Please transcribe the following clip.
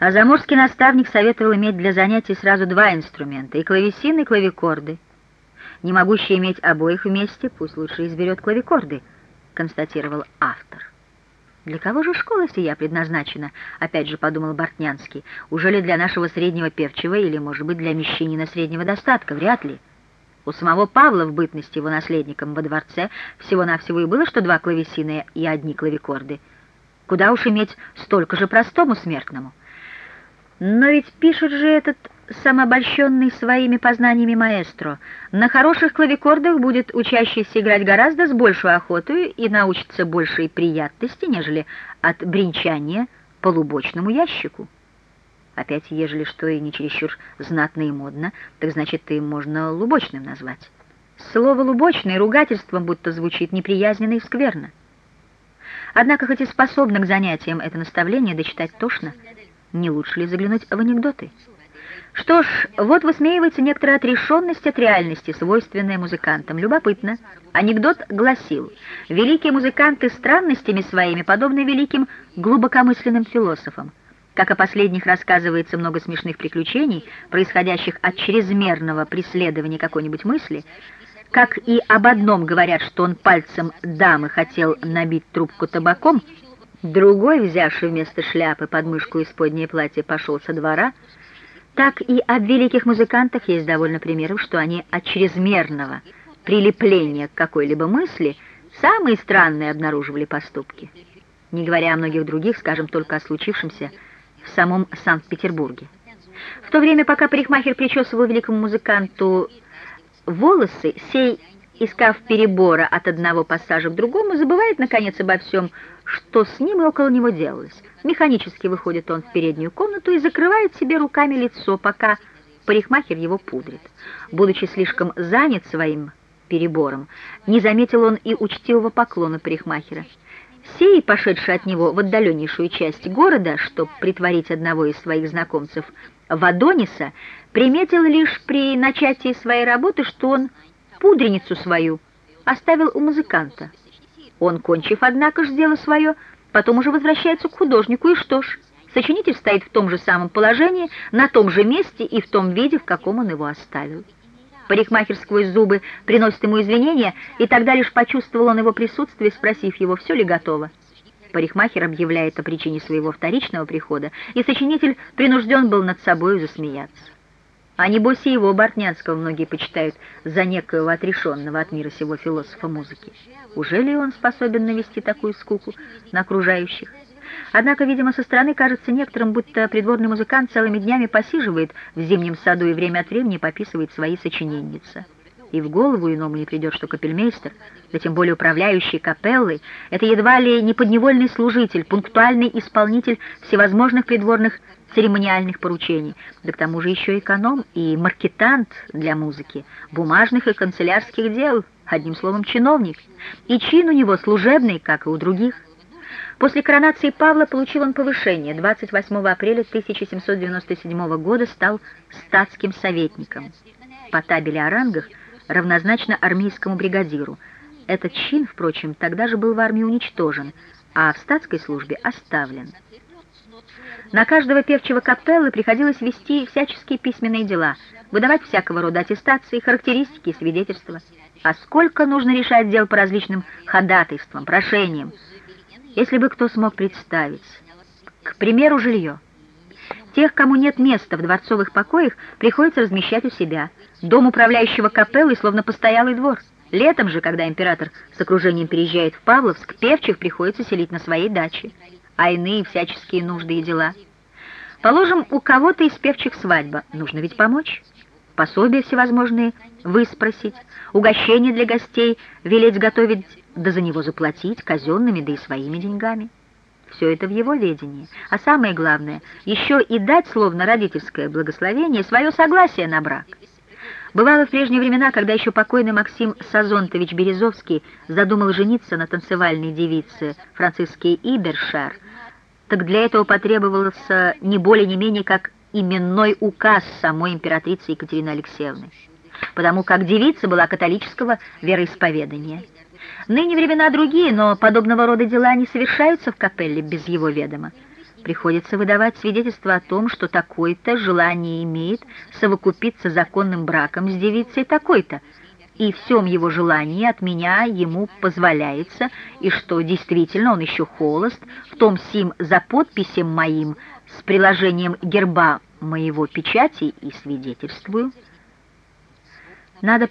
А заморский наставник советовал иметь для занятий сразу два инструмента — и клавесины, и клавикорды. Не могущий иметь обоих вместе, пусть лучше изберет клавикорды, констатировал автор. Для кого же школа сия предназначена? Опять же подумал Бортнянский. Уже ли для нашего среднего певчего или, может быть, для мещанина среднего достатка? Вряд ли. У самого Павла в бытности его наследником во дворце всего-навсего и было, что два клавесины и одни клавикорды. Куда уж иметь столько же простому смертному? Но ведь пишет же этот самообольщенный своими познаниями маэстро. На хороших клавикордах будет учащийся играть гораздо с большей охотой и научится большей приятности, нежели от бренчания по лубочному ящику. Опять, ежели что и не чересчур знатно и модно, так значит, ты можно лубочным назвать. Слово «лубочный» ругательством будто звучит неприязненно и скверно. Однако, хоть и способно к занятиям это наставление дочитать тошно, не лучше ли заглянуть в анекдоты? Что ж, вот высмеивается некоторая отрешенность от реальности, свойственная музыкантам. Любопытно. Анекдот гласил, великие музыканты странностями своими подобны великим глубокомысленным философам. Как о последних рассказывается много смешных приключений, происходящих от чрезмерного преследования какой-нибудь мысли, как и об одном говорят, что он пальцем дамы хотел набить трубку табаком, Другой, взявший вместо шляпы подмышку исподнее платье, пошел со двора. Так и об великих музыкантах есть довольно примеров, что они от чрезмерного прилепления к какой-либо мысли самые странные обнаруживали поступки. Не говоря о многих других, скажем только о случившемся в самом Санкт-Петербурге. В то время, пока парикмахер причесывал великому музыканту волосы, сей искав перебора от одного пассажа к другому, забывает, наконец, обо всем, что с ним и около него делалось. Механически выходит он в переднюю комнату и закрывает себе руками лицо, пока парикмахер его пудрит. Будучи слишком занят своим перебором, не заметил он и учтивого поклона парикмахера. Сей, пошедший от него в отдаленнейшую часть города, чтобы притворить одного из своих знакомцев Вадониса, приметил лишь при начатии своей работы, что он пудреницу свою оставил у музыканта. Он, кончив, однако же, дело свое, потом уже возвращается к художнику, и что ж, сочинитель стоит в том же самом положении, на том же месте и в том виде, в каком он его оставил. Парикмахер сквозь зубы приносит ему извинения, и тогда лишь почувствовал он его присутствие, спросив его, все ли готово. Парикмахер объявляет о причине своего вторичного прихода, и сочинитель принужден был над собой засмеяться. А небось и его, Бортнянского, многие почитают за некоего отрешенного от мира сего философа музыки. Уже ли он способен навести такую скуку на окружающих? Однако, видимо, со стороны кажется некоторым, будто придворный музыкант целыми днями посиживает в зимнем саду и время от времени пописывает свои сочиненницы и в голову иному не придет, что капельмейстер, да тем более управляющий капеллой, это едва ли не подневольный служитель, пунктуальный исполнитель всевозможных придворных церемониальных поручений, да к тому же еще эконом и маркетант для музыки, бумажных и канцелярских дел, одним словом, чиновник, и чин у него служебный, как и у других. После коронации Павла получил он повышение. 28 апреля 1797 года стал статским советником. По табели о рангах равнозначно армейскому бригадиру. Этот чин, впрочем, тогда же был в армии уничтожен, а в статской службе оставлен. На каждого певчего капеллы приходилось вести всяческие письменные дела, выдавать всякого рода аттестации, характеристики и свидетельства. А сколько нужно решать дел по различным ходатайствам, прошениям, если бы кто смог представить. К примеру, жилье. Тех, кому нет места в дворцовых покоях, приходится размещать у себя. Дом управляющего капеллой словно постоялый двор. Летом же, когда император с окружением переезжает в Павловск, певчих приходится селить на своей даче, а иные всяческие нужды и дела. Положим, у кого-то из певчих свадьба, нужно ведь помочь. Пособия всевозможные выспросить, угощения для гостей велеть готовить, да за него заплатить казенными, да и своими деньгами. Все это в его ведении. А самое главное, еще и дать, словно родительское благословение, свое согласие на брак. Бывало в прежние времена, когда еще покойный Максим Сазонтович Березовский задумал жениться на танцевальной девице Франциске Ибершар, так для этого потребовался не более не менее как именной указ самой императрицы Екатерины Алексеевны, потому как девица была католического вероисповедания. Ныне времена другие, но подобного рода дела не совершаются в капелле без его ведома. приходится выдавать свидетельство о том, что такой-то желание имеет совокупиться законным браком с девицей такой-то, и всем его желании от меня ему позволяется, и что действительно он еще холост, в том сим за подписем моим с приложением герба моего печати и свидетельствую. Надо